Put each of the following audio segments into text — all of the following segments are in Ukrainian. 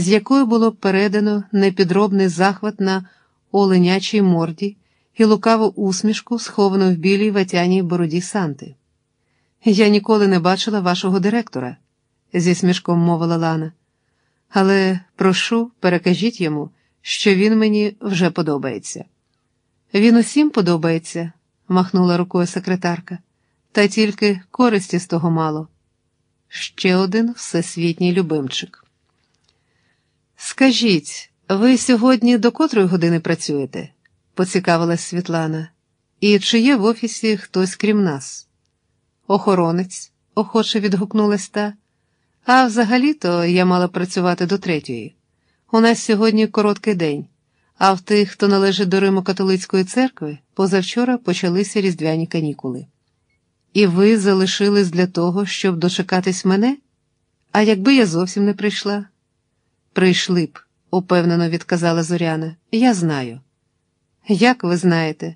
з якою було передано непідробний захват на оленячій морді і лукаву усмішку, сховану в білій ватяній бороді Санти. Я ніколи не бачила вашого директора, зі смішком мовила Лана. Але прошу, перекажіть йому, що він мені вже подобається. Він усім подобається, махнула рукою секретарка, та тільки користі з того мало. Ще один всесвітній любимчик. Скажіть, ви сьогодні до котрої години працюєте? поцікавилась Світлана. І чи є в офісі хтось крім нас? Охоронець, охоче відгукнулась та. А взагалі-то я мала працювати до третьої. У нас сьогодні короткий день, а в тих, хто належить до Римо-католицької церкви, позавчора почалися різдвяні канікули. І ви залишились для того, щоб дочекатись мене? А якби я зовсім не прийшла? Прийшли б, упевнено відказала Зоряна. Я знаю. Як ви знаєте?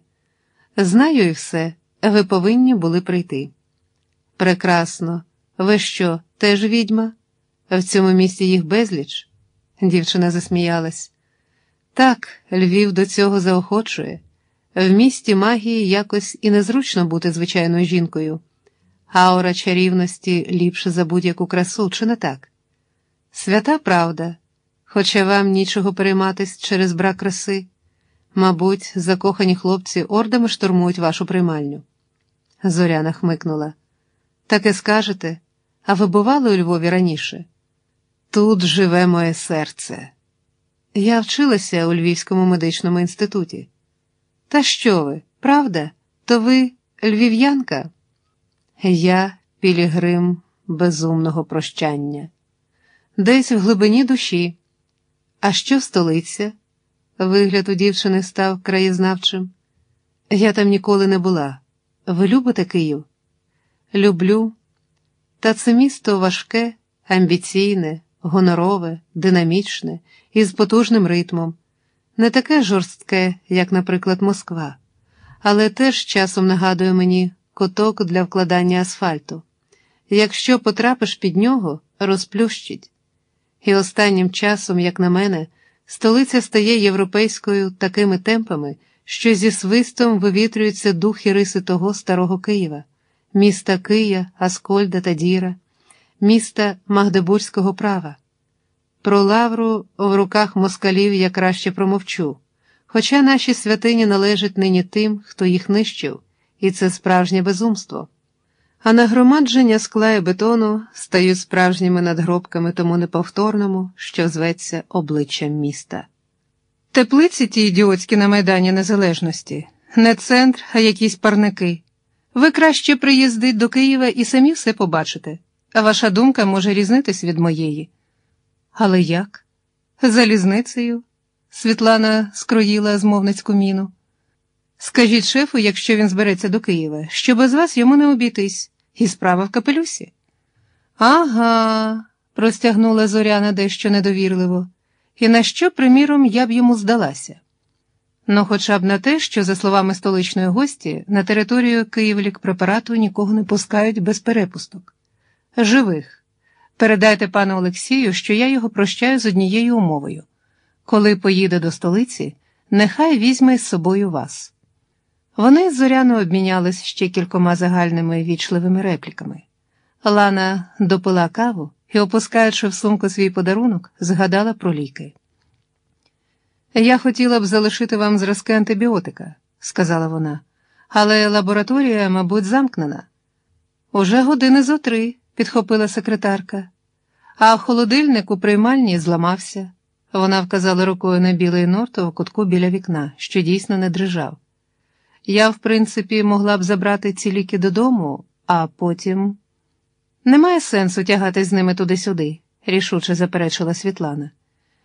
Знаю і все. Ви повинні були прийти. Прекрасно. Ви що, теж відьма? В цьому місті їх безліч? Дівчина засміялась. Так, Львів до цього заохочує. В місті магії якось і незручно бути звичайною жінкою. Аура чарівності ліпше за будь-яку красу, чи не так? Свята правда, хоча вам нічого перейматись через брак краси. Мабуть, закохані хлопці ордами штурмують вашу приймальню. Зоряна хмикнула. Таке скажете, а ви бували у Львові раніше? Тут живе моє серце. Я вчилася у Львівському медичному інституті. Та що ви, правда? То ви львів'янка? Я пілігрим безумного прощання, десь в глибині душі. А що столиця? Вигляд у дівчини став краєзнавчим. Я там ніколи не була. Ви любите Київ? Люблю. Та це місто важке, амбіційне, гонорове, динамічне, із потужним ритмом, не таке жорстке, як, наприклад, Москва, але теж часом нагадує мені коток для вкладання асфальту. Якщо потрапиш під нього, розплющить. І останнім часом, як на мене, столиця стає європейською такими темпами, що зі свистом вивітрюються духи риси того старого Києва, міста Кия, Аскольда та Діра, міста Магдебурзького права. Про лавру в руках москалів я краще промовчу, хоча наші святині належать нині тим, хто їх нищив, і це справжнє безумство. А нагромадження скла і бетону стають справжніми надгробками тому неповторному, що зветься обличчям міста. Теплиці ті ідіотські на Майдані Незалежності, не центр, а якісь парники. Ви краще приїздить до Києва і самі все побачите, а ваша думка може різнитись від моєї. Але як? Залізницею? Світлана скроїла змовницьку міну. Скажіть шефу, якщо він збереться до Києва, що без вас йому не обійтись, і справа в капелюсі. Ага, простягнула зоряна дещо недовірливо, і на що, приміром, я б йому здалася? Ну, хоча б на те, що, за словами столичної гості, на територію Київлік-препарату нікого не пускають без перепусток. Живих. Передайте пану Олексію, що я його прощаю з однією умовою. Коли поїде до столиці, нехай візьме з собою вас. Вони з зоряно обмінялись ще кількома загальними вічливими репліками. Лана допила каву і, опускаючи в сумку свій подарунок, згадала про ліки. Я хотіла б залишити вам зразки антибіотика, сказала вона, але лабораторія, мабуть, замкнена. Уже години зо три, підхопила секретарка, а холодильник у приймальні зламався. Вона вказала рукою на білий норту у кутку біля вікна, що дійсно не дрижав. Я, в принципі, могла б забрати ці ліки додому, а потім. Немає сенсу тягатись з ними туди-сюди, рішуче заперечила Світлана.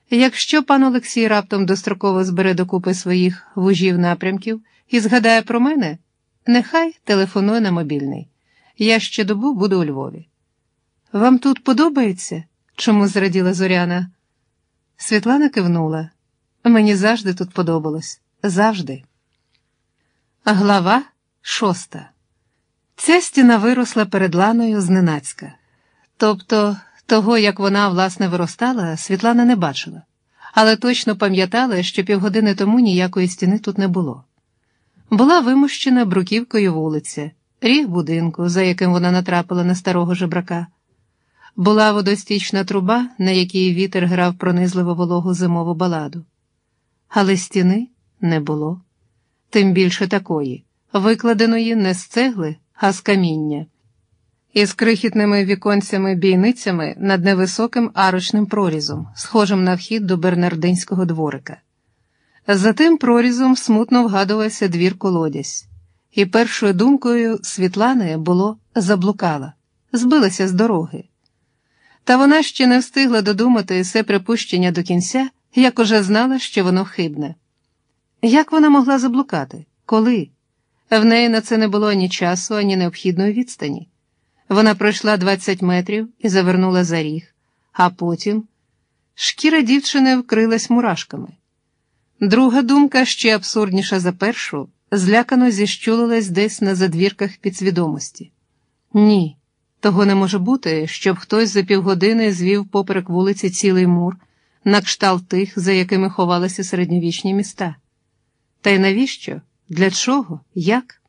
Якщо пан Олексій раптом достроково збере докупи своїх вужів напрямків і згадає про мене, нехай телефонує на мобільний. Я ще добу буду у Львові. Вам тут подобається? чому зраділа Зоряна? Світлана кивнула. Мені завжди тут подобалось. Завжди. Глава шоста. Ця стіна виросла перед ланою зненацька. Тобто Того, як вона власне виростала, Світлана не бачила, але точно пам'ятала, що півгодини тому ніякої стіни тут не було. Була вимущена бруківкою вулиця, ріг будинку, за яким вона натрапила на старого жебрака. Була водостічна труба, на якій вітер грав пронизливо вологу зимову баладу. Але стіни не було, тим більше такої, викладеної не з цегли, а з каміння, із крихітними віконцями-бійницями над невисоким арочним прорізом, схожим на вхід до бернардинського дворика. За тим прорізом смутно вгадувався двір колодязь, і першою думкою Світлани було заблукала, збилася з дороги. Та вона ще не встигла додумати все припущення до кінця, як уже знала, що воно хибне. Як вона могла заблукати? Коли? В неї на це не було ані часу, ані необхідної відстані. Вона пройшла 20 метрів і завернула за ріг, а потім шкіра дівчини вкрилась мурашками. Друга думка, ще абсурдніша за першу, злякано зіщулилась десь на задвірках підсвідомості. Ні, того не може бути, щоб хтось за півгодини звів поперек вулиці цілий мур, на кшталт тих, за якими ховалися середньовічні міста. Та й навіщо? Для чого? Як?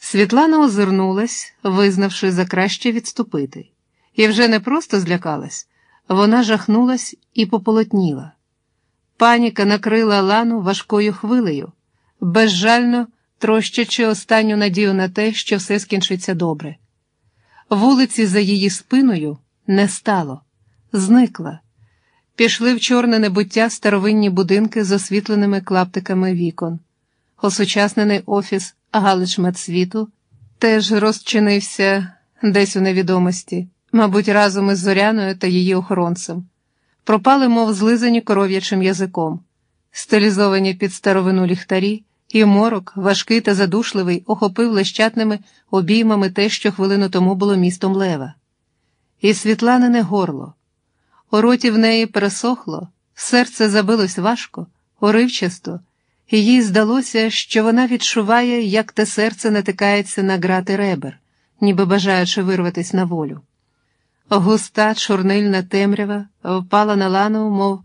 Світлана озирнулась, визнавши за краще відступити, і вже не просто злякалась, вона жахнулась і пополотніла. Паніка накрила лану важкою хвилею, безжально трощачи останню надію на те, що все скінчиться добре. Вулиці за її спиною не стало, зникла. Пішли в чорне небуття старовинні будинки з освітленими клаптиками вікон. Осучаснений офіс Галичмедсвіту теж розчинився десь у невідомості, мабуть, разом із Зоряною та її охоронцем. Пропали, мов злизані коров'ячим язиком, стилізовані під старовину ліхтарі, і морок, важкий та задушливий, охопив лещатними обіймами те, що хвилину тому було містом Лева. І Світланине горло. У роті в неї пересохло, серце забилось важко, уривчасто, і їй здалося, що вона відчуває, як те серце натикається на грати ребер, ніби бажаючи вирватися на волю. Густа чорнильна темрява впала на лану, мов